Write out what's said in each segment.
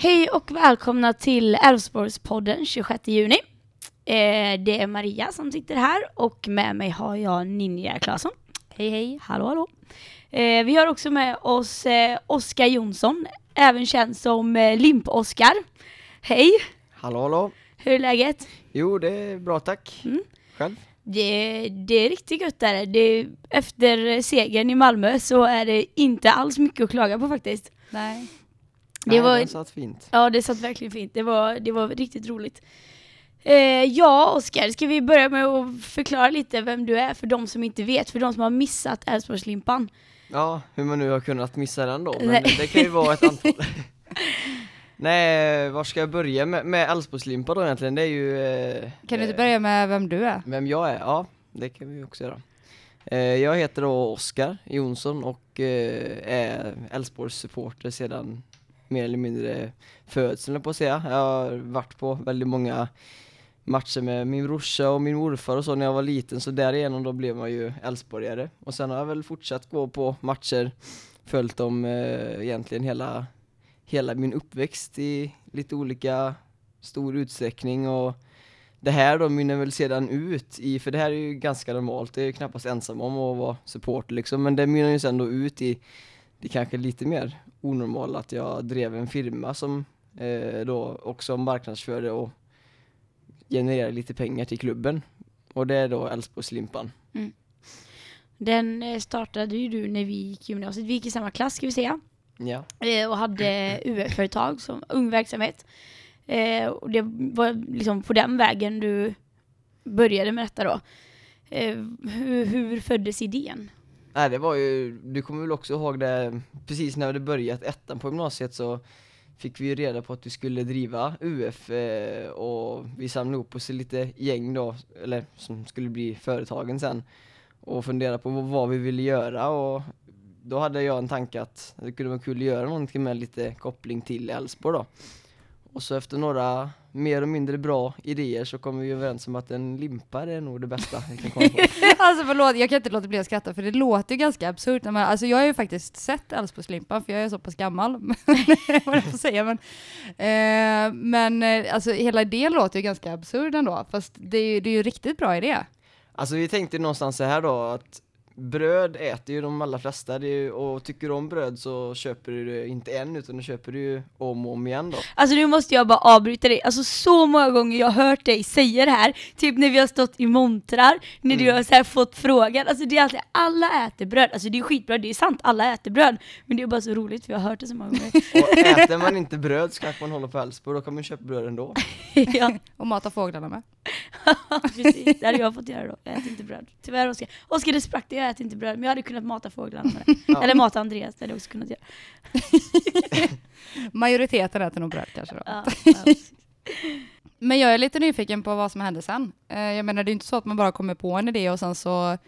Hej och välkomna till Älvsborgspodden 26 juni. Eh, det är Maria som sitter här och med mig har jag Ninja Claesson. Hej hej. Hallå hallå. Eh, vi har också med oss eh, Oskar Jonsson, även känd som eh, Limp-Oskar. Hej, Hallå hallå! hur är läget? Jo det är bra tack. Mm. Själv? Det, det är riktigt gött där. Det, efter segern i Malmö så är det inte alls mycket att klaga på faktiskt. Nej. Det Nej, var- den satt fint. Ja, det satt verkligen fint. Det var, det var riktigt roligt. Eh, ja, Oskar, ska vi börja med att förklara lite vem du är för de som inte vet, för de som har missat Älvsborgslimpan. Ja, hur man nu har kunnat missa den då, men det kan ju vara ett antal. Nej, var ska jag börja med, med Älvsborgslimpa då egentligen? Det är ju... Eh, Kan du inte eh, börja med vem du är? Vem jag är? Ja, det kan vi också göra. Eh, jag heter då Oskar Jonsson och eh, är Elfsborgs supporter sedan mer eller mindre födseln höll jag på att säga. Jag har varit på väldigt många matcher med min brorsa och min morfar och så när jag var liten så därigenom då blev man ju Älvsborgare. Och sen har jag väl fortsatt gå på matcher, följt dem eh, egentligen hela, hela min uppväxt i lite olika stor utsträckning och det här då mynnar väl sedan ut i, för det här är ju ganska normalt, det är ju knappast ensam om att vara supporter liksom, men det mynnar ju sen då ut i det kanske lite mer onormala att jag drev en firma som eh, då också marknadsförde och genererade lite pengar till klubben. Och det är då Älvsborgslimpan. Den eh, startade ju du när vi gick gymnasiet. Vi gick i samma klass ska vi säga. Ja. Eh, och hade UF-företag som ung verksamhet. Eh, och det var liksom på den vägen du började med detta då. Eh, hur, hur föddes idén? Nej det var ju, du kommer väl också ihåg det, precis när det börjat ettan på gymnasiet så fick vi ju reda på att vi skulle driva UF eh, och vi samlade ihop oss i lite gäng då, eller som skulle bli företagen sen och fundera på vad, vad vi ville göra och då hade jag en tanke att det kunde vara kul att göra någonting med lite koppling till Älvsborg då. Och så efter några mer och mindre bra idéer så kom vi överens om att en limpa är nog det bästa vi kan komma på. Alltså förlåt, jag kan inte låta bli att skratta för det låter ju ganska absurt. man- Alltså jag har ju faktiskt sett Älvsborgslimpan för jag är så pass gammal. vad jag får säga men. Eh, men eh, alltså hela idén låter ju ganska absurd ändå. Fast det är ju, det är ju riktigt bra idé. Alltså vi tänkte någonstans så här då att bröd äter ju de allra flesta det är ju, och tycker du om bröd så köper du det inte en utan du köper det ju om och om igen då. Alltså nu måste jag bara avbryta dig. Alltså så många gånger jag har hört dig säga det här. Typ när vi har stått i montrar, när du Mm. har så här fått frågan. Alltså det är alltid, alla äter bröd. Alltså det är skitbra, det är sant, alla äter bröd. Men det är bara så roligt för jag har hört det så många gånger. Och äter man inte bröd så kanske man håller på Älvsborg, då kan man köpa bröd ändå. ja, Och mata fåglarna med. precis. Det hade jag fått göra då. Jag äter inte bröd. Tyvärr Oskar. Oskar det sprack det, jag äter inte bröd. Men jag hade kunnat mata fåglarna med det. Ja. Eller mata Andreas, det hade jag också kunnat göra. Majoriteten äter nog bröd kanske då. Ja, ja. Men jag är lite nyfiken på vad som hände sen. Eh, jag menar det är inte så att man bara kommer på en idé och sen så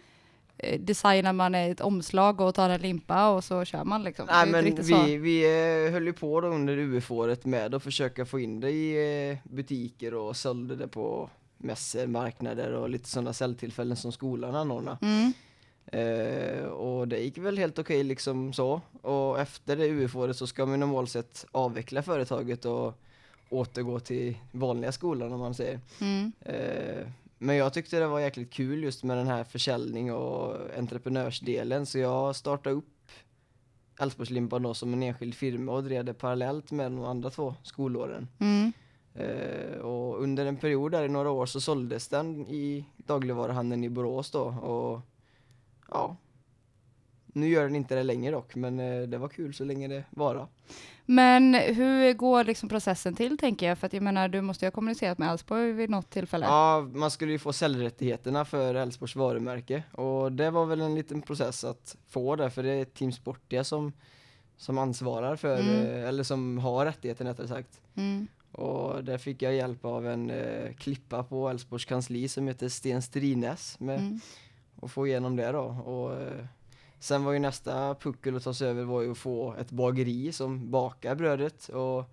eh, designar man ett omslag och tar en limpa och så kör man liksom. Nej inte men så. vi, vi eh, höll ju på då under UF-året med att försöka få in det i butiker och sålde det på mässor, marknader och lite sådana säljtillfällen som skolan anordnar. Mm. Eh, och det gick väl helt okej liksom så. Och efter det UF-året så ska man normalt sett avveckla företaget och återgå till vanliga skolan om man säger. Mm. Eh, men jag tyckte det var jäkligt kul just med den här försäljning och entreprenörsdelen så jag startade upp Älvsborgslimpan då som en enskild firma och drev det parallellt med de andra två skolåren. Mm. Eh, och under en period där i några år så såldes den i dagligvaruhandeln i Borås då och ja, nu gör den inte det längre dock men eh, det var kul så länge det vara. Men hur går liksom processen till tänker jag? För att jag menar, du måste ju ha kommunicerat med Älvsborg vid något tillfälle. Ja, man skulle ju få säljrättigheterna för Älvsborgs varumärke och det var väl en liten process att få det för det är Team Sportia som, som ansvarar för, Mm. eh, eller som har rättigheten rättare sagt. Mm. Och där fick jag hjälp av en eh, klippa på Älvsborgs kansli som heter Sten Strines med Mm. Att få igenom det då. Och, eh, sen var ju nästa puckel att ta sig över var ju att få ett bageri som bakar brödet och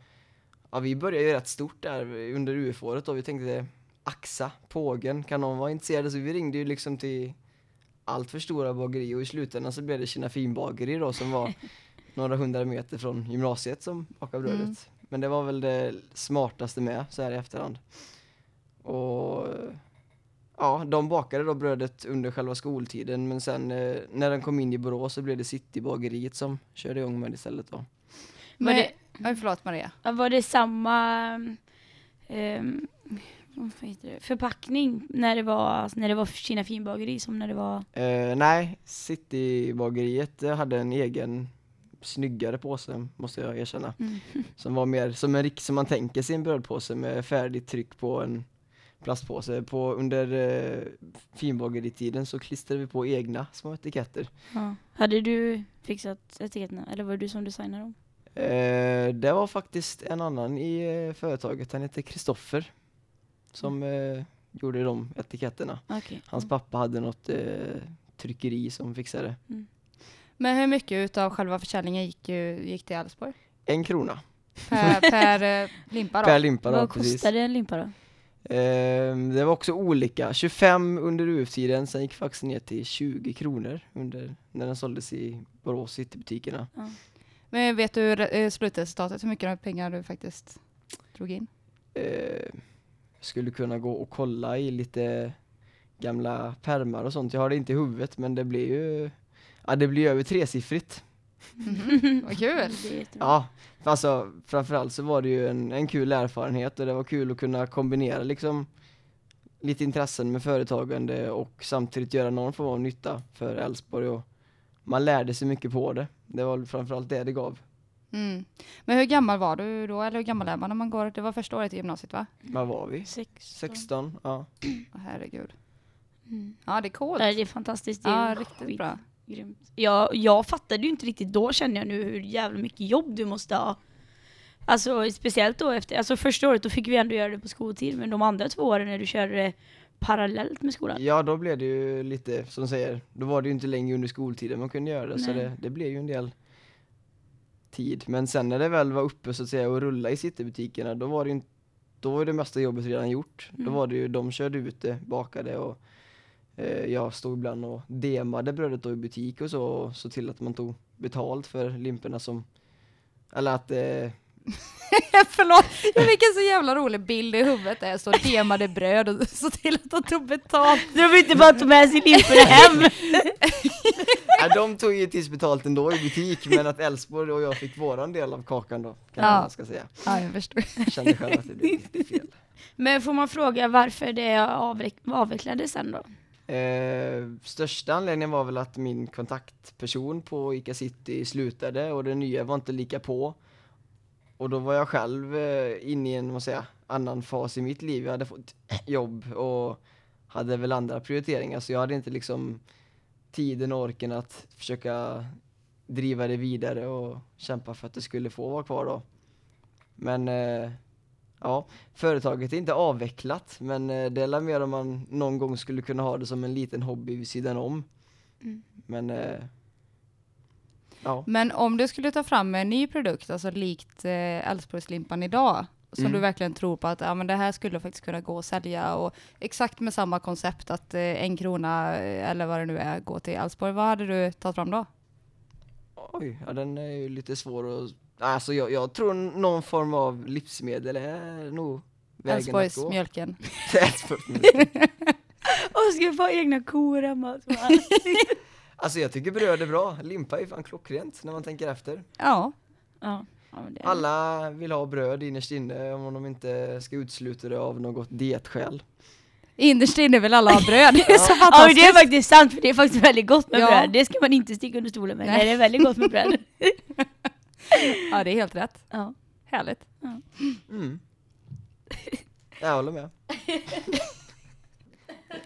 ja, vi började ju rätt stort där under UF-året då. Vi tänkte Axa, Pågen, kan någon vara intresserad? Så vi ringde ju liksom till allt för stora bageri och i slutändan så blev det Kina Fin bageri då som var några hundra meter från gymnasiet som bakade brödet. men det var väl det smartaste med så här i efterhand. Och ja, de bakade då brödet under själva skoltiden men sen eh, när den kom in i Borås så blev det Citybageriet som körde igång med det istället då. Var Men, det- Oj, förlåt Maria. Var det samma vad heter det, förpackning när det var, alltså, när det var Kina finbageri som när det var... Eh, nej, Citybageriet hade en egen snyggare påse måste jag erkänna. Mm. Som var mer som en rik som man tänker sig en brödpåse med färdigt tryck på en plastpåse. På, under eh, finbageritiden så klistrade vi på egna små etiketter. Ja. Hade du fixat etiketterna eller var det du som designade dem? Eh, det var faktiskt en annan i eh, företaget, han heter Kristoffer som eh, gjorde de etiketterna. Okej. Hans pappa hade något eh, tryckeri som fixade. Men hur mycket utav själva försäljningen gick, gick till Älvsborg? En krona Per, per eh, limpa då? per limpa då, Vad precis. kostade en limpa då? Eh, det var också olika, 25 under UF-tiden, sen gick faktiskt ner till 20 kronor under, när den såldes i Borås Citybutikerna. Men vet du eh, slutresultatet, hur mycket pengar du faktiskt drog in? Eh, skulle kunna gå och kolla i lite gamla pärmar och sånt. Jag har det inte i huvudet men det blir ju Ja det blir över tresiffrigt. Vad kul! Ja, alltså framförallt så var det ju en, en kul erfarenhet och det var kul att kunna kombinera liksom lite intressen med företagande och samtidigt göra någon form av nytta för Älvsborg och man lärde sig mycket på det. Det var framförallt det det gav. Mm. Men hur gammal var du då, eller hur gammal är man när man går, det var första året i gymnasiet va? Vad var vi? 16. 16? Ja. Herregud. Mm. Ja det är coolt. Det är fantastiskt. Det är Ja, riktigt bra. Grymt. Jag, jag fattade ju inte riktigt då känner jag nu hur jävla mycket jobb du måste ha. Alltså speciellt då efter, alltså första året då fick vi ändå göra det på skoltid men de andra två åren när du körde det parallellt med skolan. Ja, då blev det ju lite, som du säger, då var det ju inte längre under skoltiden man kunde göra det, så Nej. det, det blev ju en del tid. Men sen när det väl var uppe så att säga och rulla i citybutikerna, då var det ju inte, då var det mesta jobbet redan gjort. Då Mm. var det ju, de körde ut det, bakade och jag stod ibland och demade brödet då i butik och så, och så till att man tog betalt för limporna som, eller att eh, Förlåt, jag fick en så jävla rolig bild i huvudet där jag så demade bröd och så till att de tog betalt. De vill inte bara ta med sin limporna hem. Nej, de tog ju tills betalt ändå i butik, men att Älvsborg och jag fick våran del av kakan då, kan Ja. man ska säga. Ja, jag förstår. Jag kände själv att det blev fel. Men får man fråga varför det avveck- avvecklades sen då? Eh, största anledningen var väl att min kontaktperson på ICA City slutade och den nya var inte lika på. Och då var jag själv eh, inne i en, vad man säga, annan fas i mitt liv. Jag hade fått jobb och hade väl andra prioriteringar så jag hade inte liksom tiden och orken att försöka driva det vidare och kämpa för att det skulle få vara kvar då. Men eh, ja, företaget är inte avvecklat men eh, det är mer om man någon gång skulle kunna ha det som en liten hobby vid sidan om. Mm. Men eh, ja, Men om du skulle ta fram en ny produkt, alltså likt eh, Älvsborgslimpan idag, som Mm. du verkligen tror på att ja, men det här skulle faktiskt kunna gå att sälja och exakt med samma koncept att en krona eller vad det nu är går till Älvsborg, vad hade du tagit fram då? oj, ja, den är ju lite svår att Alltså jag, jag tror någon form av livsmedel är nog vägen att gå. Älvsborgsmjölken. Älvsborgsmjölken. Och ska få egna kor hemma. Alltså jag tycker bröd är bra, limpa är fan klockrent när man tänker efter. Ja, ja. ja, det Alla vill ha bröd innerst inne om de inte ska utesluta det av något dietskäl. innerst inne vill alla ha bröd. Det är så Ja men det fantastiskt. är faktiskt sant för det är faktiskt väldigt gott med Ja. bröd. Det ska man inte sticka under stolen med. Nej. Nej. Det är väldigt gott med bröd. Ja, det är helt rätt. Ja. Härligt. Mm. Jag håller med.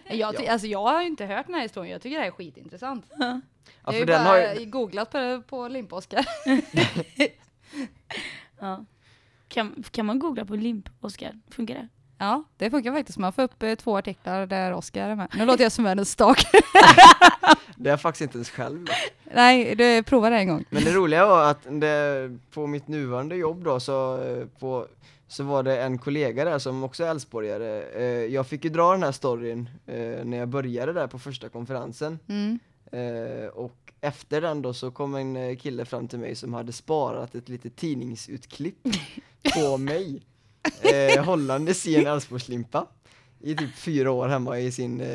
Jag, ty- Ja. alltså, jag har ju inte hört den här historien, jag tycker det här är skitintressant. Ja, jag har ju den bara har ju, googlat på, på limp-Oskar. Ja. Kan, kan man googla på limp, Oskar? Funkar det? Ja, det funkar faktiskt. Man får upp eh, två artiklar där Oskar är med. Nu låter jag som en stak. det har jag faktiskt inte ens själv. Nej, du provar det en gång. Men det roliga var att det, på mitt nuvarande jobb då så, eh, på, så var det en kollega där som också är älvsborgare. Eh, Jag fick ju dra den här storyn när jag började där på första konferensen. Mm. Och efter den då så kom en kille fram till mig som hade sparat ett litet tidningsutklipp på mig. Eh, hållandes i en Älvsborgslimpa. I typ fyra år hemma i sin, eh,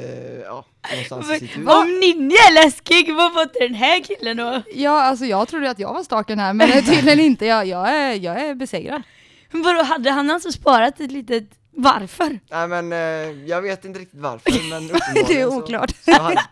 ja, någonstans i sitt hus. Om Ninja är läskig, vad var inte den här killen då? Ja, alltså jag trodde att jag var staken här, men tydligen inte. Jag, jag, är, jag är besegrad. Men Vadå, hade han alltså sparat ett litet varför? Nej men eh, jag vet inte riktigt varför men uppenbarligen Det är så- oklart. Så, hade,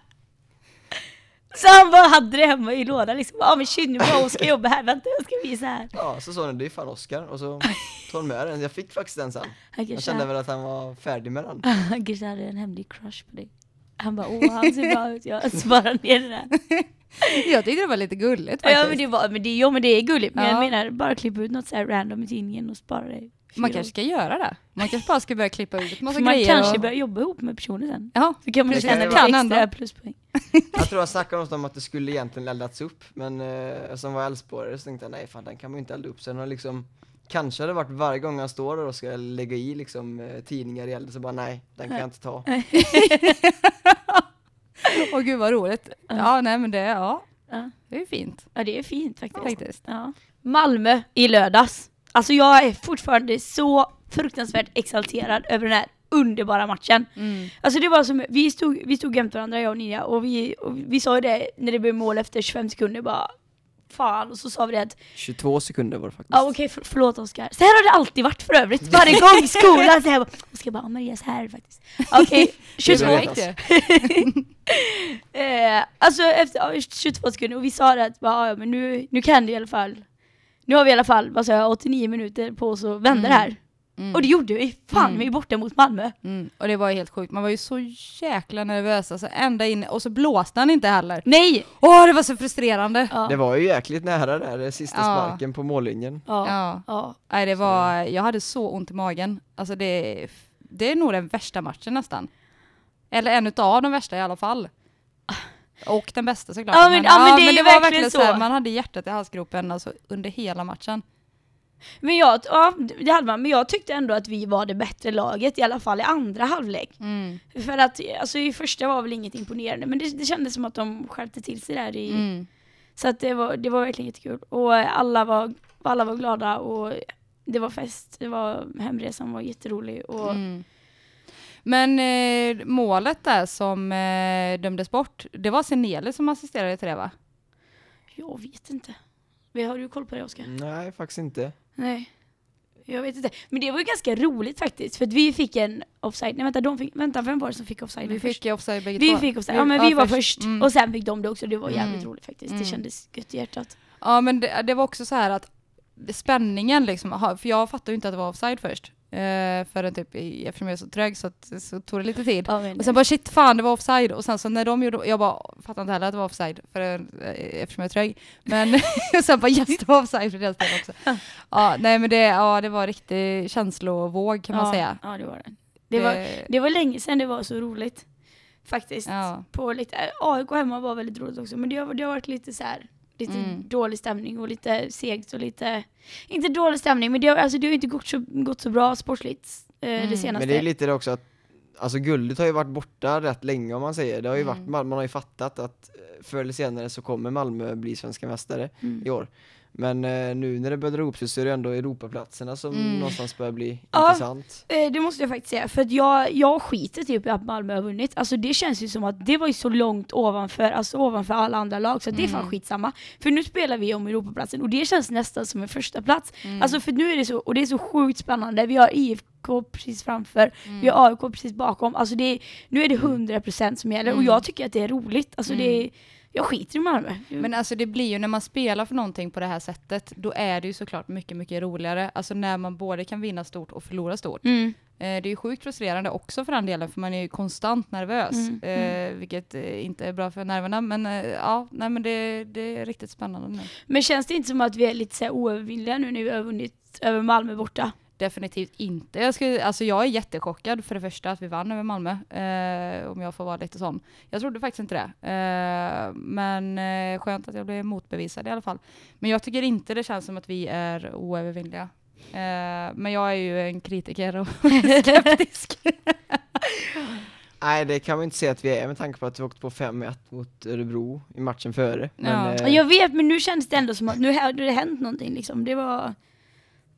Så han bara hade det hemma i lådan liksom, ja men shit nu var Oskar jobba här, vänta jag ska visa här. ja, så sa den, det är fan Oscar och så tog han med den. Jag fick faktiskt den sen. Han Jag kände väl att han var färdig med den. han kanske hade en hemlig crush på dig. Han bara åh han ser bra ut, jag sparar ner den här. Jag tyckte det var lite gulligt faktiskt. Ja men det, var, men det, ja, men det är gulligt, men Ja. jag menar bara klippa ut något så här random i tidningen och spara det. Man kanske ska göra det. Man kanske bara ska börja klippa ut massa man grejer. kanske och... börjar jobba ihop med personen sen. Ja, Så kan man tjäna lite extra pluspoäng. Jag tror jag snackade något om att det skulle egentligen eldats upp men eh, som var Älvsborgare så tänkte jag nej fan den kan man ju inte elda upp. Sen har liksom Kanske hade det varit varje gång han står där och ska lägga i liksom eh, tidningar i elden så bara nej, den kan jag inte ta. åh gud vad roligt. Ja, nej men det, ja, Ja. det är ju fint ja det är fint faktiskt. faktiskt. Ja. Malmö i lördags. Alltså jag är fortfarande så fruktansvärt exalterad över den här underbara matchen. Mm. Alltså det var som, vi stod, vi stod jämte varandra jag och Nia och vi, och vi sa ju det när det blev mål efter 25 sekunder bara Fan, och så sa vi det att 22 sekunder var det faktiskt. Ja okej, för, förlåt Oskar. Så här har det alltid varit för övrigt. Varje gång i skolan så här bara, Oskar bara, Marias här faktiskt. Okej, 22. Direkt ju. eh, alltså efter ja, 22 sekunder och vi sa det att bara, ja, men nu, nu kan det i alla fall. Nu har vi i alla fall, vad jag, 89 minuter på oss att vända det här. Mm. Och det gjorde vi. Fan, Mm. vi är borta mot Malmö. Mm. Och det var helt sjukt, man var ju så jäkla nervös, alltså ända in, och så blåste han inte heller. Nej! Åh, det var så frustrerande! Ja. Det var ju jäkligt nära där, det sista Ja. sparken på mållinjen. Ja. Ja. ja. Nej, det var, jag hade så ont i magen. Alltså det, det är nog den värsta matchen nästan. Eller en utav de värsta i alla fall. Och den bästa såklart. Ja, men- ja, men det är ju var verkligen så. här, man hade hjärtat i halsgropen alltså, under hela matchen. Men jag, ja, det hade man. Men jag tyckte ändå att vi var det bättre laget, i alla fall i andra halvlek. Mm. För att, alltså i första var väl inget imponerande, men det, det kändes som att de skärpte till sig där i, Mm. Så att det var, det var verkligen jättekul. Och alla var, alla var glada och det var fest. Det var, hemresan var jätterolig. Och, Mm. Men eh, målet där som eh, dömdes bort, det var Seneli som assisterade till det va? Jag vet inte. Har du koll på det Oskar? Nej, faktiskt inte. Nej. Jag vet inte. Men det var ju ganska roligt faktiskt. För att vi fick en offside. Nej vänta, de fick, vänta vem var det som fick offside? Vi först? fick offside bägge vi två. fick offside. Ja men vi var först. Mm. Och sen fick de det också. Det var jävligt Mm. roligt faktiskt. Mm. Det kändes gött i hjärtat. Ja men det, det var också så här att spänningen liksom, för jag fattade ju inte att det var offside först. Eh, förrän typ, i- eftersom jag är så trög så, så tog det lite tid. Men, Och sen bara shit fan det var offside och sen så när de gjorde, jag bara fattade inte heller att det var offside för, eh, eftersom jag är trög. Men och sen bara yes det var offside för deras del också. Ja nej men det, ja, det var riktig känslovåg kan man ja, säga. Ja det var det. Det var, det var länge sedan det var så roligt. Faktiskt. ja. på lite, AIK hemma var väldigt roligt också, men det har, det har varit lite så här, lite Mm. dålig stämning och lite segt och lite, inte dålig stämning, men det har, alltså, det har inte gått så, gått så bra sportsligt eh, Mm. det senaste. Men det är lite det också att Alltså guldet har ju varit borta rätt länge om man säger. Det har ju Mm. varit, man har ju fattat att eh, förr eller senare så kommer Malmö bli svenska mästare Mm. i år. Men eh, nu när det börjar dra ihop sig så är det ändå Europaplatserna som Mm. någonstans börjar bli Ja. intressant. Eh, det måste jag faktiskt säga, för att jag, jag skiter typ i att Malmö har vunnit. Alltså det känns ju som att det var ju så långt ovanför, alltså ovanför alla andra lag, så att det är fan Mm. skitsamma. För nu spelar vi om Europaplatsen och det känns nästan som en första plats. Mm. Alltså för nu är det så, och det är så sjukt spännande, vi har IFK precis framför, Mm. vi har AIK precis bakom, alltså det är, nu är det 100% som gäller och Mm. jag tycker att det är roligt. Alltså det är, jag skiter i Malmö. Men alltså det blir ju när man spelar för någonting på det här sättet, då är det ju såklart mycket, mycket roligare. Alltså när man både kan vinna stort och förlora stort. mm. Eh, det är ju sjukt frustrerande också för den delen, för man är ju konstant nervös. Mm, Eh, vilket eh, inte är bra för nerverna, men eh, ja, nej men det, det är riktigt spännande nu. Men känns det inte som att vi är lite så oövervinnliga nu när vi har vunnit över Malmö borta? Definitivt inte. Jag, skulle, alltså jag är jättechockad för det första att vi vann över Malmö, eh, om jag får vara lite sån. Jag trodde faktiskt inte det. Eh, men eh, skönt att jag blev motbevisad i alla fall. Men jag tycker inte det känns som att vi är oövervinnliga. Eh, men jag är ju en kritiker och skeptisk. Nej, det kan man inte säga att vi är med tanke på att vi åkte på 5-1 mot Örebro i matchen före. Men, Ja. eh, Jag vet, men nu känns det ändå som att nu har det hänt någonting liksom. Det var...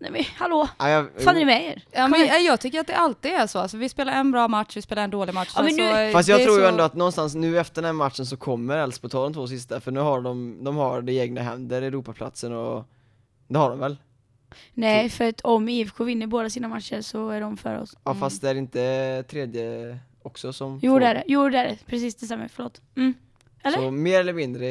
Nej men hallå, ja, jag, fan är det med er? Ja, men jag, jag tycker att det alltid är så. Alltså, vi spelar en bra match, vi spelar en dålig match. Ja, men nu- alltså, Fast jag tror ju så- ändå att någonstans nu efter den här matchen så kommer Elfsborg ta de två sista, för nu har de, de har det i egna händer, Europaplatsen och det har de väl? Nej, för att om IFK vinner båda sina matcher så är de för oss. Ja Mm. fast det är inte tredje också som Jo får- det är det, jo det är det. Precis det stämmer, förlåt. Mm. Eller? Så mer eller mindre,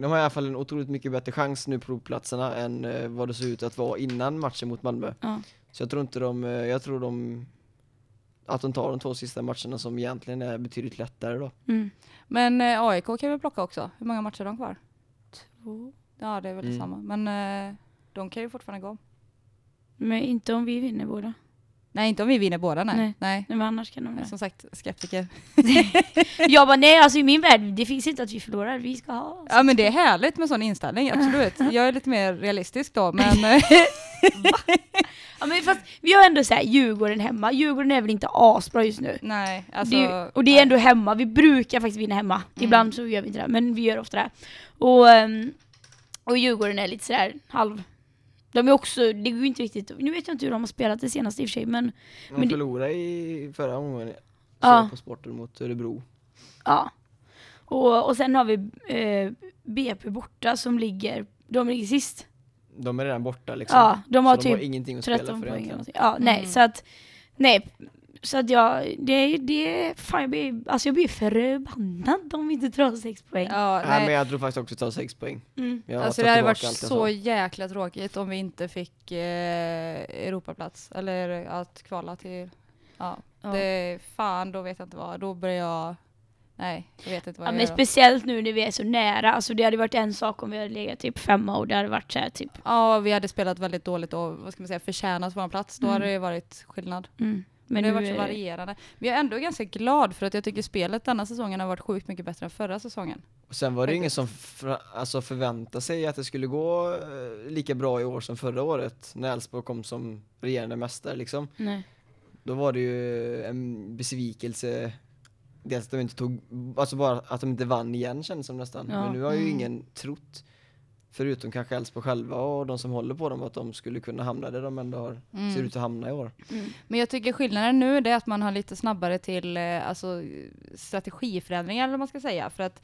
de har i alla fall en otroligt mycket bättre chans nu på provplatserna än eh, vad det såg ut att vara innan matchen mot Malmö. Ja. Så jag tror inte de, eh, jag tror de, att de tar de två sista matcherna som egentligen är betydligt lättare då. Mm. Men eh, AIK kan vi plocka också. Hur många matcher har de kvar? Två. Ja, det är väl Mm. samma. Men eh, de kan ju fortfarande gå. Men inte om vi vinner båda. Nej, inte om vi vinner båda, nej. Nej. nej. Nej, men annars kan de det. Som sagt, skeptiker. Jag bara nej, alltså i min värld, det finns inte att vi förlorar, vi ska ha. Ja men det är härligt med sån inställning, absolut. Jag är lite mer realistisk då, men Ja, men fast vi har ändå såhär Djurgården hemma, Djurgården är väl inte asbra just nu. nej. Alltså, det, och det är nej. ändå hemma, vi brukar faktiskt vinna hemma. Mm. Ibland så gör vi inte det, men vi gör ofta det. Och, ehm, och Djurgården är lite sådär halv... De är också, det går ju inte riktigt, nu vet jag inte hur de har spelat det senaste i och för sig, men De Men det- förlorade i förra omgången, Ja. på sporten mot Örebro. ja. Och, och sen har vi eh, BP borta som ligger, de ligger sist. De är redan borta liksom. Ja, de har så typ de har ingenting att spela 13 för poäng eller egentligen. Ja, nej, Mm. så att, nej, så att jag, det, det, fan jag blir, alltså jag blir förbannad om vi inte drar sex poäng. Ja, Nej, nej. men jag tror faktiskt också att ta sex poäng. Mm. Jag Alltså det hade varit så sa. jäkla tråkigt om vi inte fick eh, Europaplats, eller att kvala till, ja, Ja. det, fan då vet jag inte vad, då börjar jag, nej, jag vet inte vad Ja, jag men gör. speciellt nu när vi är så nära, alltså det hade varit en sak om vi hade legat typ femma och det hade varit så här typ, Ja, vi hade spelat väldigt dåligt och vad ska man säga, förtjänat vår plats, då Mm. hade det varit skillnad. mm. Men det har nu varit så är- varierande. Men jag är ändå ganska glad för att jag tycker spelet denna säsongen har varit sjukt mycket bättre än förra säsongen. Och sen var det ju ingen som fra, alltså förväntade sig att det skulle gå eh, lika bra i år som förra året när Elfsborg kom som regerande mästare liksom. Nej. Då var det ju en besvikelse Dels att de inte tog, alltså bara att de inte vann igen kändes som nästan. Ja. Men nu har ju Mm. ingen trott, förutom kanske Elfsborg själva och de som håller på dem, att de skulle kunna hamna där de ändå har, Mm. ser ut att hamna i år. Mm. Men jag tycker skillnaden nu är att man har lite snabbare till eh, alltså, strategiförändringar eller vad man ska säga. För att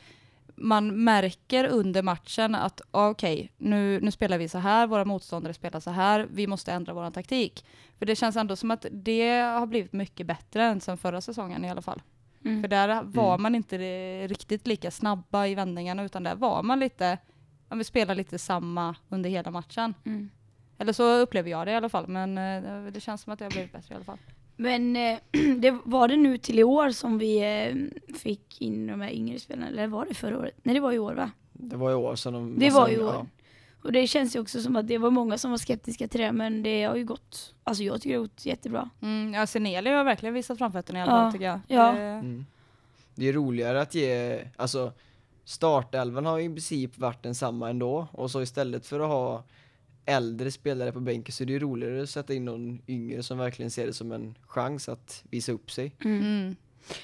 man märker under matchen att ah, okej, nu, nu spelar vi så här, våra motståndare spelar så här, vi måste ändra vår taktik. För det känns ändå som att det har blivit mycket bättre än sen förra säsongen i alla fall. Mm. För där var Mm. man inte riktigt lika snabba i vändningarna utan där var man lite, ja, vi spelar lite samma under hela matchen. Mm. Eller så upplever jag det i alla fall, men eh, det känns som att det har blivit bättre i alla fall. Men eh, det var det nu till i år som vi eh, fick in de här yngre spelarna, eller var det förra året? Nej det var i år va? Det var i år som de... Det var i år. ja. Och det känns ju också som att det var många som var skeptiska till det, men det har ju gått, alltså jag tycker det har gått jättebra. Mm, ja, Seneli har verkligen visat framfötterna i alla Ja, fall tycker jag. ja. Mm. Det är roligare att ge, alltså startelvan har ju i princip varit densamma ändå och så istället för att ha äldre spelare på bänken så är det ju roligare att sätta in någon yngre som verkligen ser det som en chans att visa upp sig. Mm.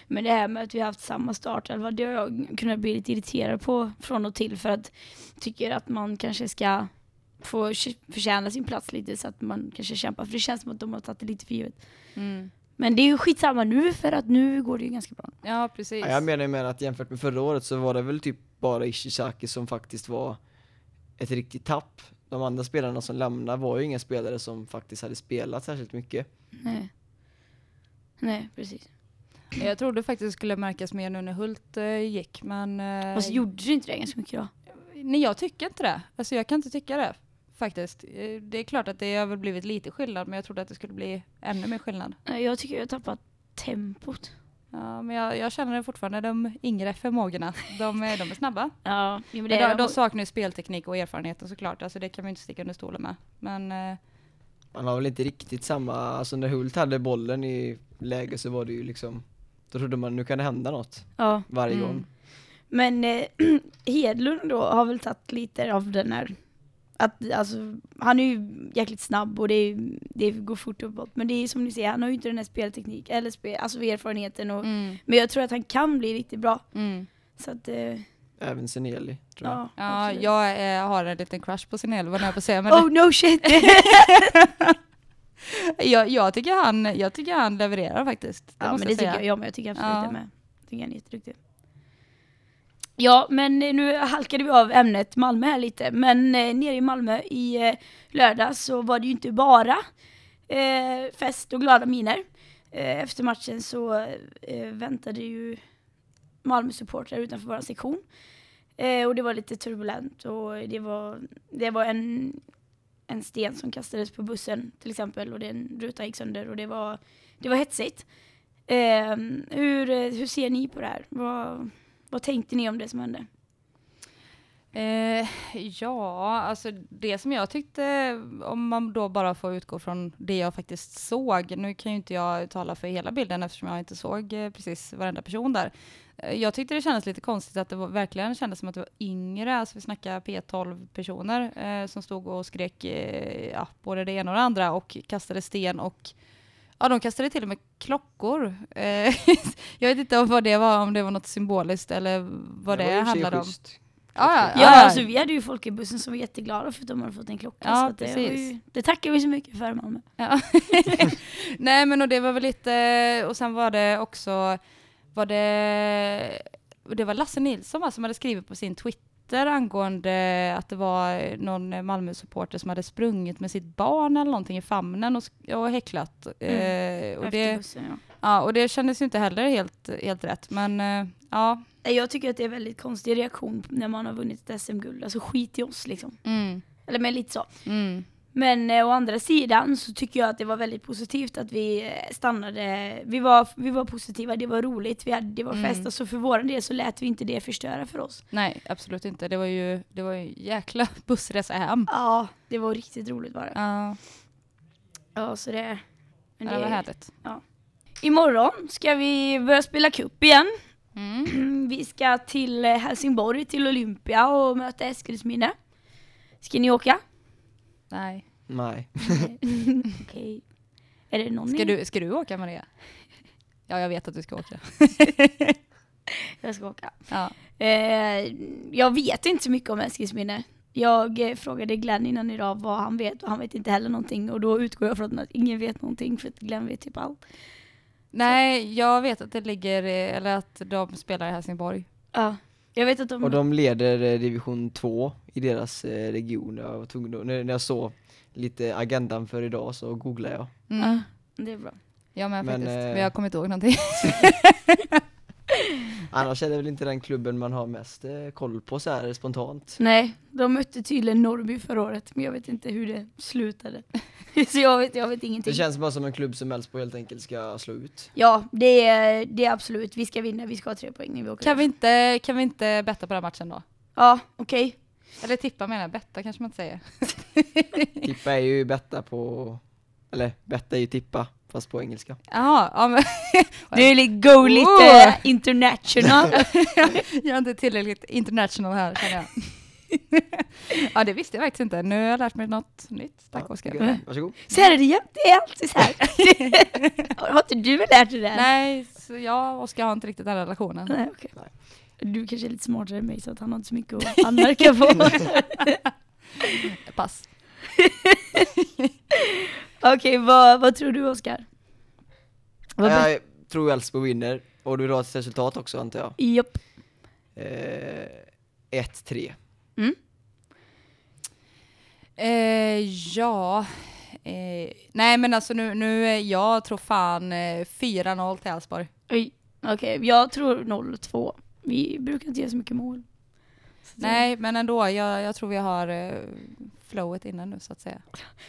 Men det här med att vi har haft samma startelva, det har jag kunnat bli lite irriterad på från och till för att jag tycker att man kanske ska få förtjäna sin plats lite så att man kanske kämpar, för det känns som att de har tagit det lite för givet. Mm. Men det är ju skitsamma nu för att nu går det ju ganska bra. Ja, precis. Ja, jag menar ju med att jämfört med förra året så var det väl typ bara Ishizaki som faktiskt var ett riktigt tapp. De andra spelarna som lämnade var ju inga spelare som faktiskt hade spelat särskilt mycket. Nej. Nej, precis. Jag trodde faktiskt det skulle märkas mer nu när Hult eh, gick, men... Fast gjorde du inte det ganska mycket då? Nej, jag tycker inte det. Alltså jag kan inte tycka det, faktiskt. Eh, Det är klart att det har väl blivit lite skillnad, men jag trodde att det skulle bli ännu mer skillnad. Jag tycker jag har tappat tempot. Ja, men jag, jag känner fortfarande de yngre förmågorna. De är, de är snabba. Ja, men Men det de, är de saknar ju spelteknik och erfarenheten såklart, alltså det kan man inte sticka under stolen med. Men eh, Man har väl inte riktigt samma, alltså när Hult hade bollen i läge så var det ju liksom, då trodde man nu kan det hända något Ja. varje Mm. gång. Men eh, Hedlund då har väl tagit lite av den här Att, alltså, han är ju jäkligt snabb och det, är, det går fort uppåt. Men det är som ni ser, han har ju inte den här spelteknik eller spel, alltså erfarenheten. Och, Mm. Men jag tror att han kan bli riktigt bra. Mm. Så att, eh, Även Seneli, tror jag. ja, jag eh, har en liten crush på Sinel, vad jag på att säga. Men Oh no shit! jag, jag, tycker han, jag tycker han levererar faktiskt. Det ja måste men det jag tycker jag, ja, men jag tycker absolut Ja. det med. Jag tycker han är jätteduktig. Ja, men eh, nu halkade vi av ämnet Malmö här lite. Men eh, nere i Malmö i eh, lördags så var det ju inte bara eh, fest och glada miner. Eh, efter matchen så eh, väntade ju Malmö-supportrar utanför vår sektion. Eh, och det var lite turbulent och det var, det var en, en sten som kastades på bussen till exempel och den rutan gick sönder och det var, det var hetsigt. Eh, hur, eh, hur ser ni på det här? Vad, vad tänkte ni om det som hände? Eh, ja, alltså det som jag tyckte, om man då bara får utgå från det jag faktiskt såg, nu kan ju inte jag tala för hela bilden eftersom jag inte såg eh, precis varenda person där. Eh, jag tyckte det kändes lite konstigt att det var, verkligen kändes som att det var yngre, alltså vi snackar P12 personer eh, som stod och skrek eh, ja, både det ena och det andra och kastade sten och Ja, de kastade till och med klockor. Eh, jag vet inte vad det var, om det var något symboliskt eller vad det, sig handlade om. Ja, ja, Ja, ja. alltså vi hade ju folk i bussen som var jätteglada för att de hade fått en klocka. Ja, så det, ju, det tackar vi så mycket för Malmö. Ja. Nej men och det var väl lite, och sen var det också, var det, det var Lasse Nilsson va, som hade skrivit på sin Twitter angående att det var någon Malmö-supporter som hade sprungit med sitt barn eller någonting i famnen och, och häcklat. Eh, och, det, bussen, ja. ja, och det kändes ju inte heller helt, helt rätt. Men eh, ja, Jag tycker att det är en väldigt konstig reaktion när man har vunnit ett SM-guld. Alltså skit i oss liksom. mm, Eller men lite så. mm, Men eh, å andra sidan så tycker jag att det var väldigt positivt att vi eh, stannade. Vi var, vi var positiva, det var roligt, vi hade, det var Mm. fest. Alltså för vår del så lät vi inte det förstöra för oss. nej absolut inte. Det var ju, det var ju jäkla bussresa hem. Ja, det var riktigt roligt bara. Ja, Ja, så det... Men det var härligt. Imorgon ska vi börja spela cup igen. Mm. Vi ska till eh, Helsingborg, till Olympia och möta Eskilsminne. Ska ni åka? Nej. Nej. Okej. Är det någon Ska du, ska du åka Maria? Ja, jag vet att du ska åka. Jag ska åka. Ja. Eh, jag vet inte så mycket om Eskilsminne. Jag eh, frågade Glenn innan idag vad han vet och han vet inte heller någonting och då utgår jag från att ingen vet någonting för att Glenn vet typ allt. Nej, jag vet att det ligger, eh, eller att de spelar i Helsingborg. Ja. Jag vet att de... Och de leder eh, division 2 i deras eh, region. Jag var tvungen när jag såg lite agendan för idag så googlade jag. Mm. Ja, det är bra. Jag med Men, faktiskt, eh, men jag kommer inte ihåg någonting. Annars är det väl inte den klubben man har mest eh, koll på så här spontant. Nej, de mötte tydligen Norrby förra året men jag vet inte hur det slutade. så jag vet, jag vet ingenting. Det känns bara som en klubb som Elfsborg helt enkelt ska slå ut. Ja, det är, det är absolut. Vi ska vinna, vi ska ha tre poäng när vi åker. Kan vi inte, kan vi inte betta på den matchen då? Ja, okej. Eller tippa menar jag, betta kanske man inte säger. Tippa är ju betta på, eller betta är ju tippa fast på engelska. Jaha, ja, men Du go lite Oh. international. jag är inte tillräckligt international här känner jag. ja, det visste jag faktiskt inte. Nu har jag lärt mig något nytt. Tack Ja, Oskar. Varsågod. Så här är det jämt, det är alltid så här. har inte du lärt dig det? här? Nej, så jag och Oskar har inte riktigt den relationen. Nej. Nej. Du kanske är lite smartare än mig så att han har inte så mycket att anmärka på. Pass. Okej, vad, vad tror du Oskar? Jag tror Elfsborg vinner och du vill ha ett resultat också antar jag. Japp. Eh, 1-3. Eh, ja. Eh, nej men alltså nu, nu eh, jag tror fan eh, 4-0 till Elfsborg. Oj, Okej, jag tror 0-2. Vi brukar inte göra så mycket mål. Så det- Nej men ändå, jag, jag tror vi har eh, flowet innan nu så att säga.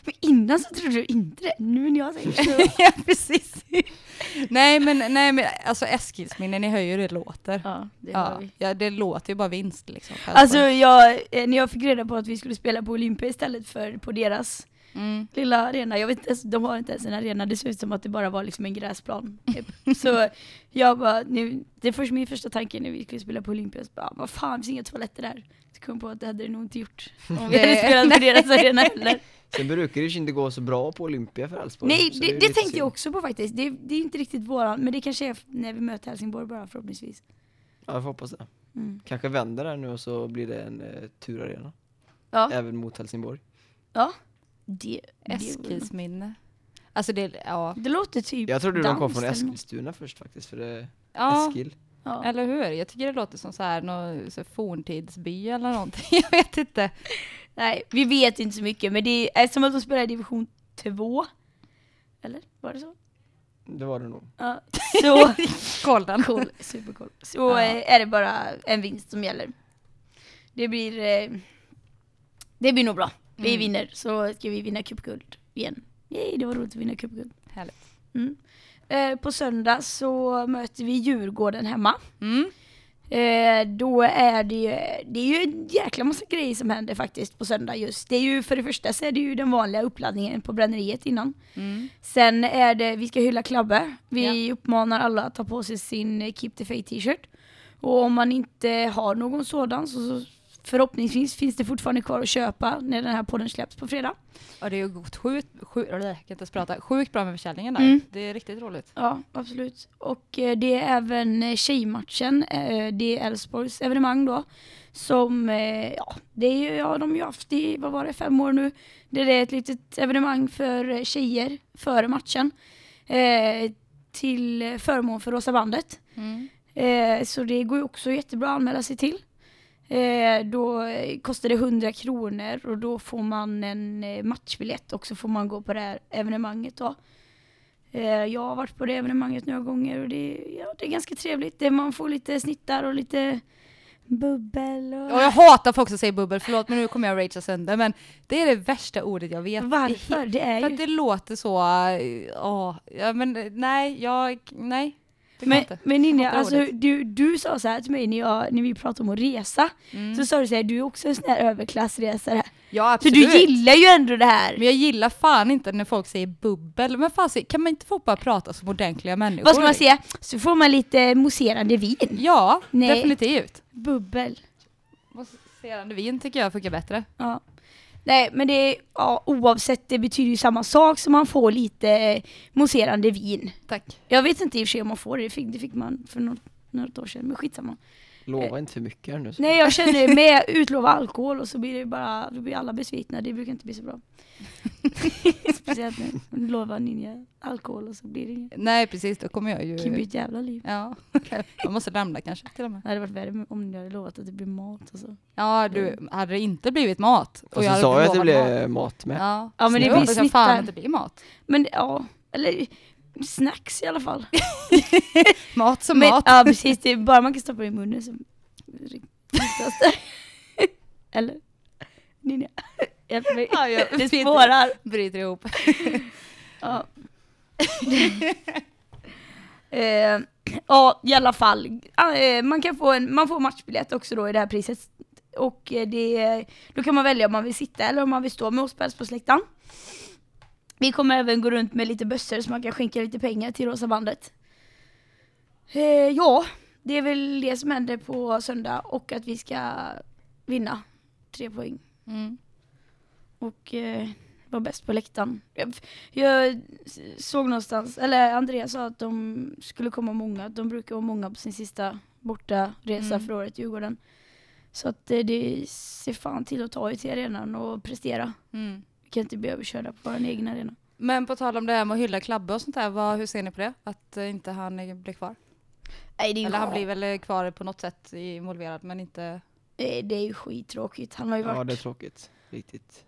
Men innan så trodde du inte det. Nu när jag säger så. ja precis. nej men, nej men alltså Eskilsminne, ni hör ju hur det låter. ja, det Ja, vi. ja, det låter ju bara vinst liksom. Alltså jag, eh, när jag fick reda på att vi skulle spela på Olympia istället för på deras Mm. lilla arena. Jag vet inte ens, de har inte ens en arena, det ser ut som att det bara var liksom en gräsplan. Typ. så jag bara, nu, det är först min första tanke när vi skulle spela på Olympia, så bara, vad fan, finns inga toaletter där? Så kom jag på att det hade det nog inte gjort om vi hade spelat på deras arena heller. Sen brukar det ju inte gå så bra på Olympia för Elfsborg. Nej, det, det, lite tänkte synd. jag också på faktiskt. Det, det är inte riktigt våran, men det kanske är när vi möter Helsingborg bara förhoppningsvis. Ja, jag får hoppas det. Mm. Kanske vänder där nu och så blir det en eh, turarena. Ja, Även mot Helsingborg. ja. Eskilsminne. Alltså det, ja. det låter typ Jag trodde de kom från. Eskilstuna först faktiskt, för det ja. Eskil. Ja. Eller hur? Jag tycker det låter som så här någon så här forntidsby eller någonting. Jag vet inte. Nej, vi vet inte så mycket, men det är som att de spelar i division 2. Eller? Var det så? Det var det nog. Ja. Så Koll den. cool, supercool. Så Ja. eh, är det bara en vinst som gäller. Det blir, eh, det blir nog bra. Vi Mm. vinner, så ska vi vinna cupguld igen. Yay, det var roligt att vinna cupguld. Härligt. Mm. Eh, på söndag så möter vi Djurgården hemma. Mm. Eh, då är det ju, det är ju en jäkla massa grejer som händer faktiskt på söndag just. Det är ju för det första så är det ju den vanliga uppladdningen på bränneriet innan. Mm. Sen är det, vi ska hylla Klabbe. Vi uppmanar alla att ta på sig sin Keep the Faith t-shirt. Och om man inte har någon sådan så, så förhoppningsvis finns det fortfarande kvar att köpa när den här podden släpps på fredag. Och det är ju sjukt, sjukt, jag kan inte prata, sjukt bra med försäljningen där. Mm. Det är riktigt roligt. Ja, absolut. Och eh, det är även eh, tjejmatchen, eh, det är Elfsborgs evenemang då. Som, ja, det är ju, ja, de har ju haft i, vad var det, fem år nu. Det är ett litet evenemang för tjejer före matchen. Till förmån för Rosa bandet. Mm. Så det går ju också jättebra att anmäla sig till. Eh, då eh, kostar det 100 kronor och då får man en eh, matchbiljett och så får man gå på det här evenemanget då. Eh, jag har varit på det evenemanget några gånger och det, ja, det är ganska trevligt. Det, man får lite snittar och lite bubbel och... Och jag hatar folk som säger bubbel, förlåt men nu kommer jag ragea sönder men det är det värsta ordet jag vet. Varför? Det är För ju... att det låter så, åh, ja men eh, nej, jag, nej. Men, inte. men Ninja, alltså, ordet. du, du sa så här till mig när, jag, när vi pratade om att resa. Mm. Så sa du så här, du är också en sån här överklassresare. Ja Så absolut. du gillar ju ändå det här. Men jag gillar fan inte när folk säger bubbel. Men fan, kan man inte få bara prata som ordentliga människor? Vad ska man säga? Så får man lite mousserande vin. Ja, Nej. definitivt. Bubbel. Mousserande vin tycker jag funkar bättre. Ja. Nej men det är, ja, oavsett, det betyder ju samma sak som man får lite mousserande vin. Tack. Jag vet inte i och för sig om man får det, det fick, det fick man för något, något år sedan, men skitsamma. Lova inte för mycket här nu. så. Nej jag känner med utlova alkohol och så blir det bara, då blir alla besvikna, det brukar inte bli så bra. Speciellt man lovar ninja alkohol och så blir det inget. Nej precis, då kommer jag ju... Kan bli ett jävla liv. Ja, man måste lämna kanske till och med. Det hade varit värre om ni hade lovat att det blir mat och så. Ja, du, hade det inte blivit mat Och jag så hade sa jag att det blev mat. mat med. Ja, Ja, men det blir jag fan att det blir mat. Men ja, eller snacks i alla fall. Mat som Men, mat. Ja precis, det är bara man kan stoppa det i munnen så. Eller? Ninja, hjälp mig. Ja, jag Det spårar. Bryter ihop. Ja. eh, ja, i alla fall. Eh, man kan få en man får matchbiljett också då i det här priset. Och eh, det, då kan man välja om man vill sitta eller om man vill stå med oss på Älvsborgsläktaren. Vi kommer även gå runt med lite bössor så man kan skänka lite pengar till Rosa bandet. Eh, ja, det är väl det som händer på söndag och att vi ska vinna tre poäng Mm. och eh, var bäst på läktaren. Jag, jag såg någonstans, eller Andreas sa att de skulle komma många, de brukar vara många på sin sista borta resa Mm. för året, Djurgården. Så att eh, det ser fan till att ta er till arenan och prestera. Mm. Kan inte bli överkörda på vår egen arena. Men på tal om det här med att hylla Klabbe och sånt där, vad, hur ser ni på det? Att eh, inte han blir kvar? Nej, det är ju, Eller han blir väl eh, kvar på något sätt involverad men inte... det är ju skittråkigt. Han har ju, Ja, varit, det är tråkigt. Riktigt.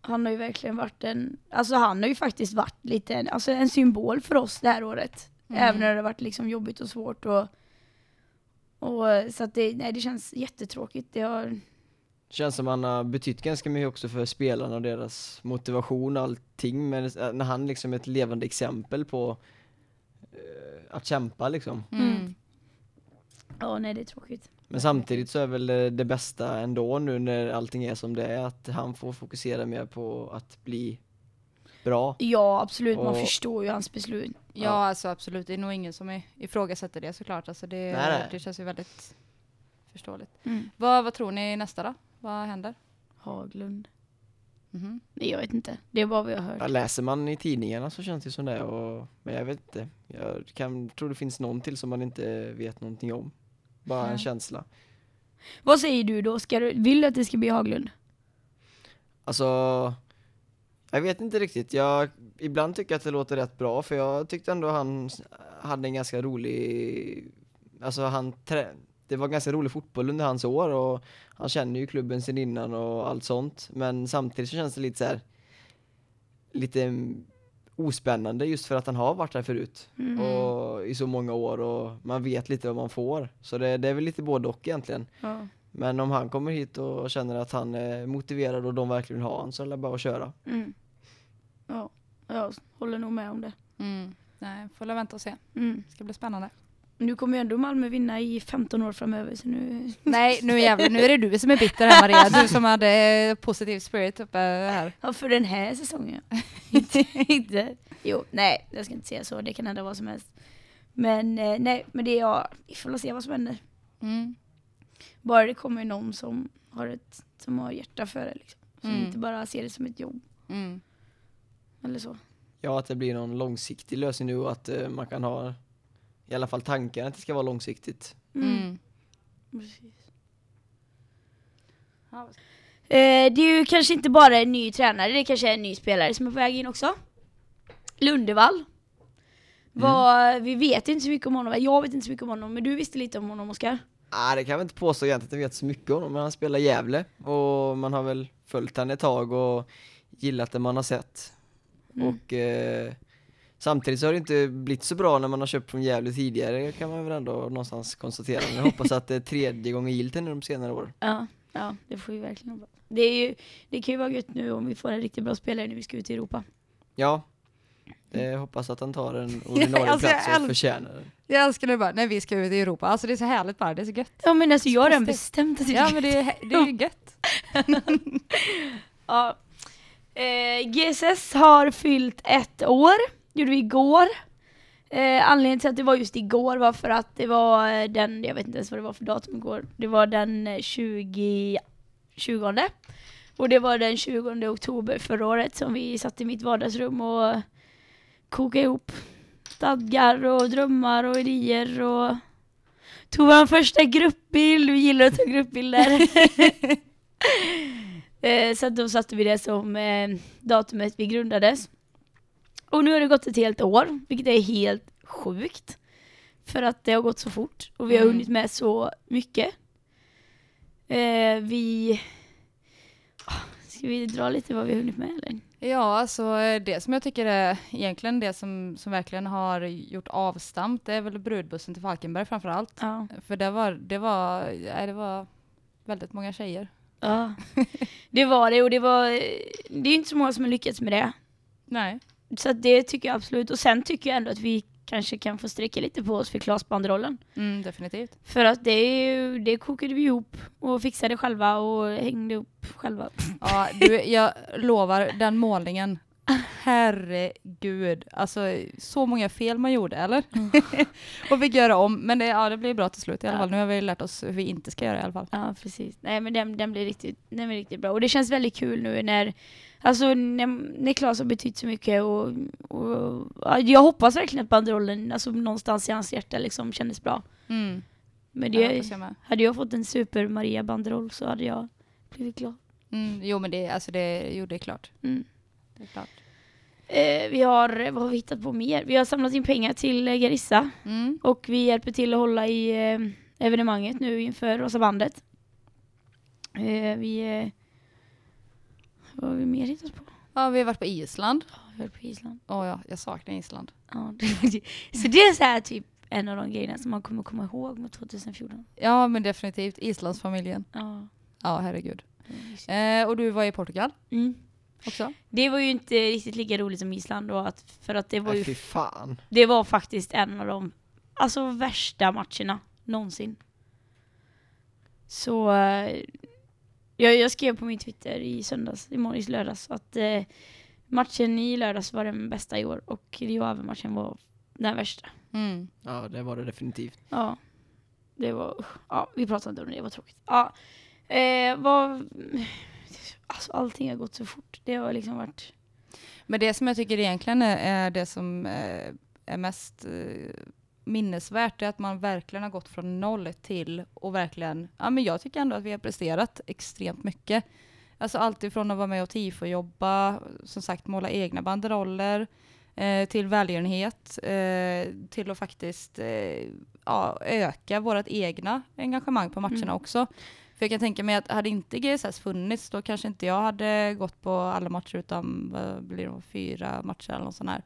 han har ju verkligen varit en, alltså han har ju faktiskt varit lite en, alltså en symbol för oss det här året. Mm. Även när det har varit liksom jobbigt och svårt och, och eh, så att det, nej, det känns jättetråkigt. Det har, Känns som han har betytt ganska mycket också för spelarna och deras motivation och allting. Men eh, när han liksom är ett levande exempel på eh, att kämpa liksom. Mm. ja nej det är tråkigt. Men samtidigt så är väl det, det bästa ändå nu när allting är som det är att han får fokusera mer på att bli bra. Ja, absolut. Man Och- förstår ju hans beslut. Ja, Ja. alltså absolut. Det är nog ingen som i- ifrågasätter det såklart. Alltså det, Nej, nej. det känns ju väldigt förståeligt. Mm. Vad, vad tror ni nästa då? Vad händer? Haglund. Mhm. Nej, jag vet inte. Det är bara vad jag har Ja, hört. läser man i tidningarna så känns det som det, och, men jag vet inte. Jag kan, tror det finns någon till som man inte vet någonting om. Bara Ja. en känsla. Vad säger du då? Ska du, vill du att det ska bli Haglund? Alltså, jag vet inte riktigt. Jag, ibland tycker jag att det låter rätt bra för jag tyckte ändå han hade en ganska rolig, alltså han trä, det var ganska rolig fotboll under hans år och han känner ju klubben sen innan och allt sånt. Men samtidigt så känns det lite så här lite ospännande just för att han har varit där förut Mm. och i så många år och man vet lite vad man får. Så det, det är väl lite både och egentligen. Ja. Men om han kommer hit och känner att han är motiverad och de verkligen vill ha han så är det bara att köra. Mm. Ja, jag håller nog med om det. Mm. Nej, får väl vänta och se. Mm. Det ska bli spännande. Nu kommer ju ändå Malmö vinna i 15 år framöver så nu... Nej, nu jävlar, nu är det du som är bitter här Maria. Du som hade eh, positiv spirit uppe här. Ja, för den här säsongen. inte, inte. Jo, nej, jag ska inte säga så. Det kan hända vad som helst. Men eh, nej, men det är jag. Vi får se vad som händer. Mm. Bara det kommer någon som har ett som har hjärta för det liksom. Som Mm. inte bara ser det som ett jobb Mm. eller så. Ja, att det blir någon långsiktig lösning nu och att eh, man kan ha i alla fall tanken att det ska vara långsiktigt. Mm. Precis. Ja. Eh, det är ju kanske inte bara en ny tränare, det kanske är en ny spelare som är på väg in också. Lundevall. Vad- vi vet inte så mycket om honom, jag vet inte så mycket om honom, men du visste lite om honom Oskar? Ah, det kan jag inte påstå egentligen att jag vet så mycket om honom, men han spelar Gävle och man har väl följt han ett tag och gillat det man har sett. Mm. Och eh, samtidigt så har det inte blivit så bra när man har köpt från Gävle tidigare kan man väl ändå någonstans konstatera. Men jag hoppas att det är tredje gången gillt nu de senare år. Ja, ja, det får vi verkligen hoppas. Det, är ju, det kan ju vara gött nu om vi får en riktigt bra spelare när vi ska ut i Europa. Ja, jag hoppas att han tar en ordinarie Alltså, plats och förtjänar den. Jag älskar det bara när vi ska ut i Europa. Alltså det är så härligt bara, det är så gött. Ja men alltså jag har redan bestämt att vi Ja ska men det är, det är ju gött. Ja. Eh, GSS har fyllt ett år, gjorde vi igår. Eh, anledningen till att det var just igår var för att det var eh, den, jag vet inte ens vad det var för datum igår, det var den eh, 20, 20 och det var den 20 oktober förra året som vi satt i mitt vardagsrum och kokade ihop stadgar och drömmar och idéer och tog vår första gruppbild, vi gillar att ta gruppbilder. Eh, så då satte vi det som eh, datumet vi grundades. Och nu har det gått ett helt år, vilket är helt sjukt. För att det har gått så fort och vi har Mm. hunnit med så mycket. Eh, vi... Ah, Ska vi dra lite vad vi har hunnit med eller? Ja, alltså eh, det som jag tycker är egentligen det som, som verkligen har gjort avstamp, det är väl brudbussen till Falkenberg framför allt. Ja. För det var, det var, nej, det var väldigt många tjejer. ja. Det var det och det var... Det är inte så många som har lyckats med det. Nej. Så det tycker jag absolut. Och sen tycker jag ändå att vi kanske kan få sträcka lite på oss för Klasbanderollen. Mm, definitivt. För att det, är det kokade vi ihop och fixade själva och hängde upp själva. Ja, du, jag lovar, den målningen, herregud, alltså så många fel man gjorde, eller? och fick göra om, men det, ja, det blev bra till slut i alla Ja. fall. Nu har vi lärt oss hur vi inte ska göra i alla fall. Ja, precis. Nej, men den, den, blir riktigt, den blir riktigt bra. Och det känns väldigt kul nu när, alltså, Claes har betytt så mycket och, och ja, jag hoppas verkligen att banderollen, alltså någonstans i hans hjärta liksom kändes bra. Mm. Men Ja, det, hoppas jag hade jag fått en super Maria banderoll så hade jag blivit glad. Mm, jo, men det, alltså det, jo, det är klart. Mm. Det är klart. Eh, vi har, vad har vi hittat på mer? Vi har samlat in pengar till eh, Garissa. Mm. Och vi hjälper till att hålla i eh, evenemanget nu inför Rosa bandet. Eh, vi... Vad har vi mer hittat på? Ja, vi har varit på Island. Ja, vi var på Island. Åh ja, jag saknar Island. Ja, det- så det är så här typ en av de grejerna som man kommer komma ihåg med 2014. Ja, men definitivt Islandsfamiljen. Ja. Ja, herregud. just- Eh, och du var i Portugal Mm. också? Det var ju inte riktigt lika roligt som Island då, att, för att det var ju fy fan. Det var faktiskt en av de alltså, värsta matcherna någonsin. Så eh, jag, jag skrev på min Twitter i söndags, i morgon, i lördags, att eh, Matchen i lördags var den bästa i år och Rio Ave-matchen var den värsta. Mm. Ja, det var det definitivt. Ja, det var, ja, vi pratade inte om det, det var tråkigt. Ja, eh, vad, alltså allting har gått så fort. Det har liksom varit, Men det som jag tycker egentligen är, är det som eh, är mest eh, minnesvärt är att man verkligen har gått från noll till och verkligen, ja men jag tycker ändå att vi har presterat extremt mycket. Alltså allt ifrån att vara med och tifo-jobba, som sagt måla egna banderoller, eh, till välgörenhet, eh, till att faktiskt eh, ja, öka vårt egna engagemang på matcherna Mm. också. För jag kan tänka mig att hade inte GSS funnits, då kanske inte jag hade gått på alla matcher utan vad blir det, fyra matcher eller något sånt här.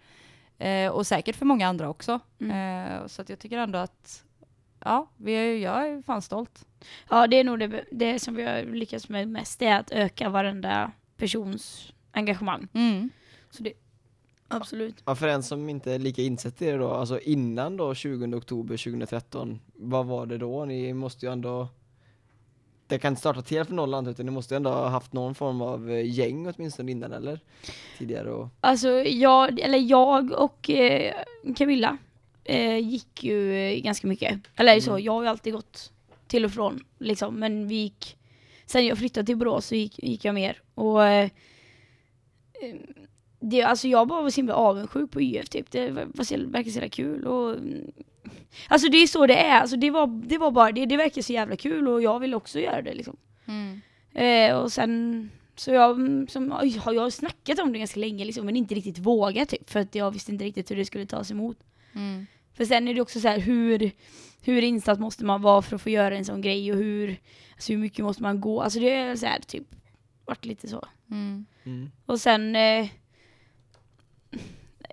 Eh, och säkert för många andra också. Mm. Eh, så att jag tycker ändå att, ja, vi är, jag är fan stolt. ja det är nog det, det som vi har lyckats med mest, det är att öka varenda persons engagemang. Mm. Så det, absolut. Ja, för en som inte är lika insatt i det då, alltså innan då 20 oktober 2013, vad var det då? Ni måste ju ändå det kan inte starta helt från noll utan ni måste ändå ha haft någon form av eh, gäng åtminstone innan eller? Tidigare och Alltså jag, eller jag och eh, Camilla eh, gick ju eh, ganska mycket. Eller så, Mm. jag har ju alltid gått till och från liksom, men vi gick, sen jag flyttade till Borås så gick, gick jag mer. Och eh, det, alltså jag bara var så himla avundsjuk på YF typ, det var, så, verkar så jävla kul och mm, Alltså det är så det är, alltså det var, det var bara det, det verkar så jävla kul och jag vill också göra det liksom. Mm. Eh, och sen så jag, mm, som, oj, har jag snackat om det ganska länge liksom, men inte riktigt vågat typ, för att jag visste inte riktigt hur det skulle tas emot. Mm. För sen är det också så här hur, hur insatt måste man vara för att få göra en sån grej och hur, alltså hur mycket måste man gå, alltså det är så här typ, varit lite så. Mm. mm. Och sen, eh,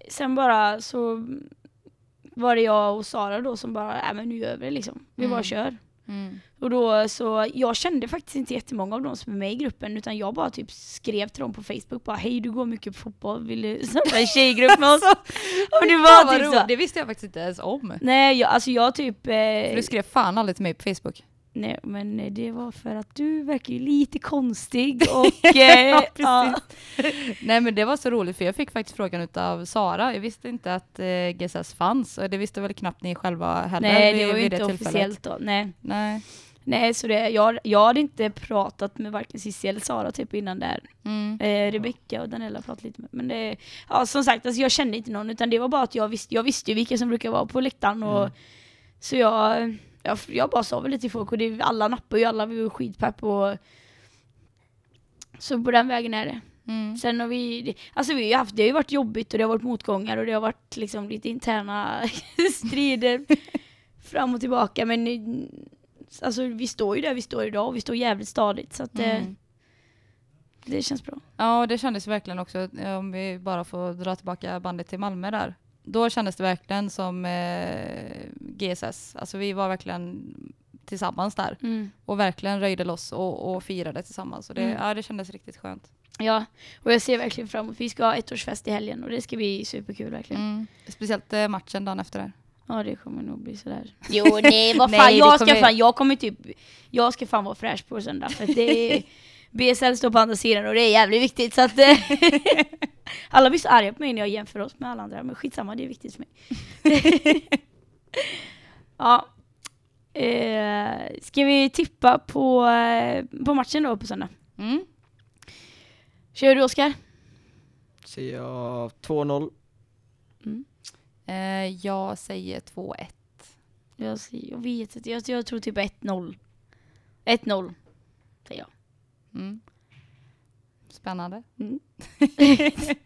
sen bara så var det jag och Sara då som bara, nej men nu gör vi det liksom, vi bara Mm. kör. Mm. Och då så, jag kände faktiskt inte jättemånga av dem som är med i gruppen utan jag bara typ skrev till dem på Facebook bara hej du går mycket på fotboll, vill du starta en tjejgrupp med oss? och det var typ så. Det visste jag faktiskt inte ens om. Nej jag, alltså jag typ, eh, du skrev fan aldrig till mig på Facebook. Nej men eh, det var för att du verkar ju lite konstig och eh, Ja, Nej men det var så roligt för jag fick faktiskt frågan utav Sara. Jag visste inte att eh, GSS fanns och det visste väl knappt ni själva heller nej det var ju inte officiellt då, nej. Nej. Nej så det, jag, jag hade inte pratat med varken Cissi eller Sara typ innan där. Mm. Eh, Rebecka och Daniela pratade lite med. Men det, ja som sagt, alltså jag kände inte någon utan det var bara att jag visste, jag visste ju vilka som brukar vara på läktaren och Mm. så jag, jag, jag bara sa väl lite till folk och det, alla nappar ju, alla vi var skitpepp och så på den vägen är det. Mm. Sen har vi, det- alltså vi har haft, det har ju varit jobbigt och det har varit motgångar och det har varit liksom lite interna strider fram och tillbaka men alltså vi står ju där vi står idag och vi står jävligt stadigt så att eh, Mm. det känns bra. Ja, det kändes verkligen också, eh, om vi bara får dra tillbaka bandet till Malmö där. Då kändes det verkligen som eh, GSS. Alltså vi var verkligen tillsammans där Mm. och verkligen röjde loss och, och firade tillsammans. Och det, Mm. ja, det kändes riktigt skönt. Ja, och jag ser verkligen fram emot, vi ska ha ettårsfest i helgen och det ska bli superkul verkligen. Mm. Speciellt eh, matchen dagen efter det. Ja det kommer nog bli sådär. Jo nej vad fan, Nej, jag ska kommer- fan, jag kommer typ, jag ska fan vara fräsch på söndag för det är, BSL står på andra sidan och det är jävligt viktigt så att eh, Alla blir så arga på mig när jag jämför oss med alla andra men skitsamma det är viktigt för mig. Ja. Eh, ska vi tippa på, eh, på matchen då på söndag? Mm. Kör du Oskar? Säger jag 2-0. Eh, jag säger 2-1. Jag, jag vet inte, jag, jag tror typ 1-0. 1-0 säger jag. Mm. Spännande. Mm.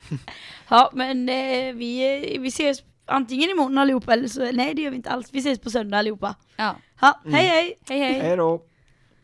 ja men eh, vi, eh, vi ses antingen imorgon allihopa eller så, nej det gör vi inte alls. Vi ses på söndag allihopa. Ja. Ja, Mm. hej hej! Hej hej! Hej då!